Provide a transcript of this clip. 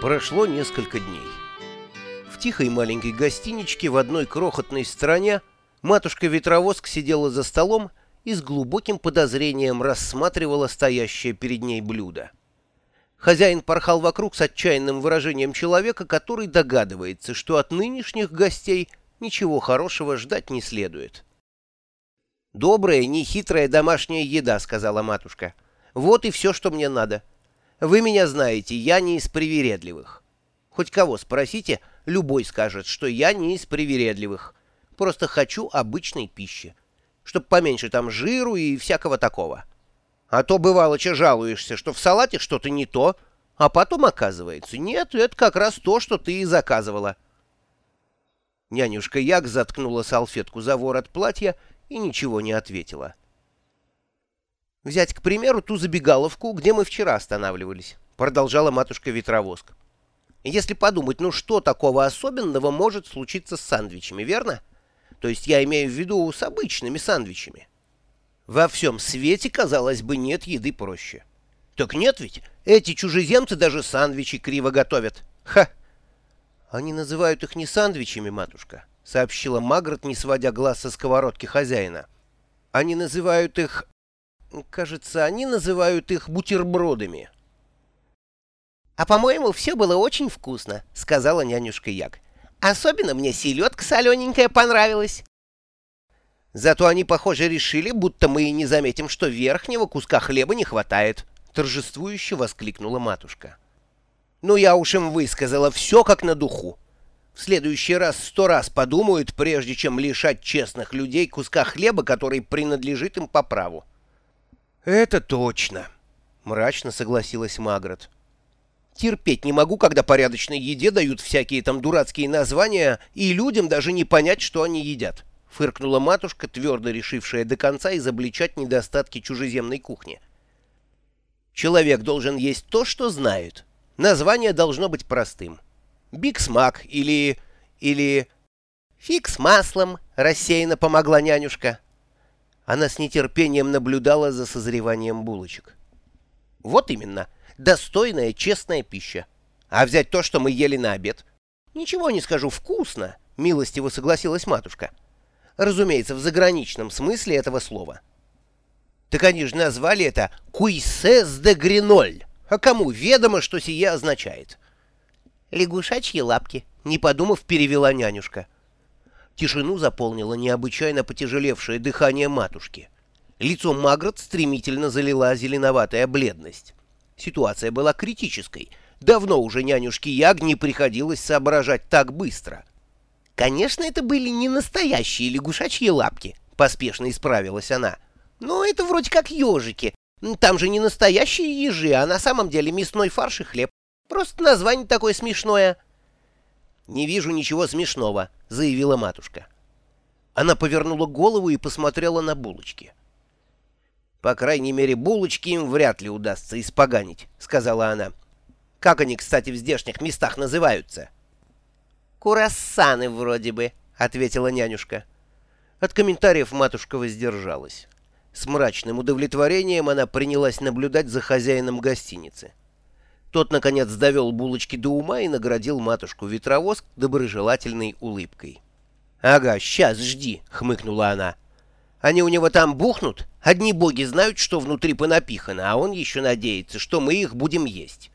Прошло несколько дней. В тихой маленькой гостиничке в одной крохотной стране матушка-ветровозк сидела за столом и с глубоким подозрением рассматривала стоящее перед ней блюдо. Хозяин порхал вокруг с отчаянным выражением человека, который догадывается, что от нынешних гостей ничего хорошего ждать не следует. «Добрая, нехитрая домашняя еда», — сказала матушка. «Вот и все, что мне надо. Вы меня знаете, я не из привередливых. Хоть кого спросите, любой скажет, что я не из привередливых. Просто хочу обычной пищи, чтоб поменьше там жиру и всякого такого. А то бывало, че жалуешься, что в салате что-то не то, а потом оказывается, нет, это как раз то, что ты и заказывала». Нянюшка Як заткнула салфетку за ворот платья и ничего не ответила. «Взять, к примеру, ту забегаловку, где мы вчера останавливались», — продолжала матушка-ветровоск. «Если подумать, ну что такого особенного может случиться с сандвичами, верно? То есть я имею в виду с обычными сандвичами. Во всем свете, казалось бы, нет еды проще. Так нет ведь, эти чужеземцы даже сандвичи криво готовят. Ха!» «Они называют их не сандвичами, матушка», — сообщила Магрот, не сводя глаз со сковородки хозяина. «Они называют их Кажется, они называют их бутербродами. — А, по-моему, все было очень вкусно, — сказала нянюшка Як. — Особенно мне селедка солененькая понравилась. Зато они, похоже, решили, будто мы и не заметим, что верхнего куска хлеба не хватает, — торжествующе воскликнула матушка. — Ну, я уж им высказала все как на духу. В следующий раз сто раз подумают, прежде чем лишать честных людей куска хлеба, который принадлежит им по праву. — «Это точно», — мрачно согласилась Магрот. «Терпеть не могу, когда порядочной еде дают всякие там дурацкие названия, и людям даже не понять, что они едят», — фыркнула матушка, твердо решившая до конца изобличать недостатки чужеземной кухни. «Человек должен есть то, что знает. Название должно быть простым. Биг-смак или... или...» «Фиг с маслом», — рассеянно помогла нянюшка. Она с нетерпением наблюдала за созреванием булочек. Вот именно, достойная, честная пища. А взять то, что мы ели на обед? Ничего не скажу, вкусно, милостиво согласилась матушка. Разумеется, в заграничном смысле этого слова. Так они же назвали это «куйсес де гриноль». А кому ведомо, что сие означает? «Лягушачьи лапки», — не подумав, перевела нянюшка. Тишину заполнило необычайно потяжелевшее дыхание матушки. Лицо Магрот стремительно залила зеленоватая бледность. Ситуация была критической. Давно уже нянюшке Яг не приходилось соображать так быстро. «Конечно, это были не настоящие лягушачьи лапки», — поспешно исправилась она. «Но это вроде как ежики. Там же не настоящие ежи, а на самом деле мясной фарш и хлеб. Просто название такое смешное». «Не вижу ничего смешного», — заявила матушка. Она повернула голову и посмотрела на булочки. «По крайней мере, булочки им вряд ли удастся испоганить», — сказала она. «Как они, кстати, в здешних местах называются?» «Курассаны вроде бы», — ответила нянюшка. От комментариев матушка воздержалась. С мрачным удовлетворением она принялась наблюдать за хозяином гостиницы. Тот, наконец, довел булочки до ума и наградил матушку-ветровоз доброжелательной улыбкой. «Ага, сейчас, жди», — хмыкнула она. «Они у него там бухнут? Одни боги знают, что внутри понапихано, а он еще надеется, что мы их будем есть».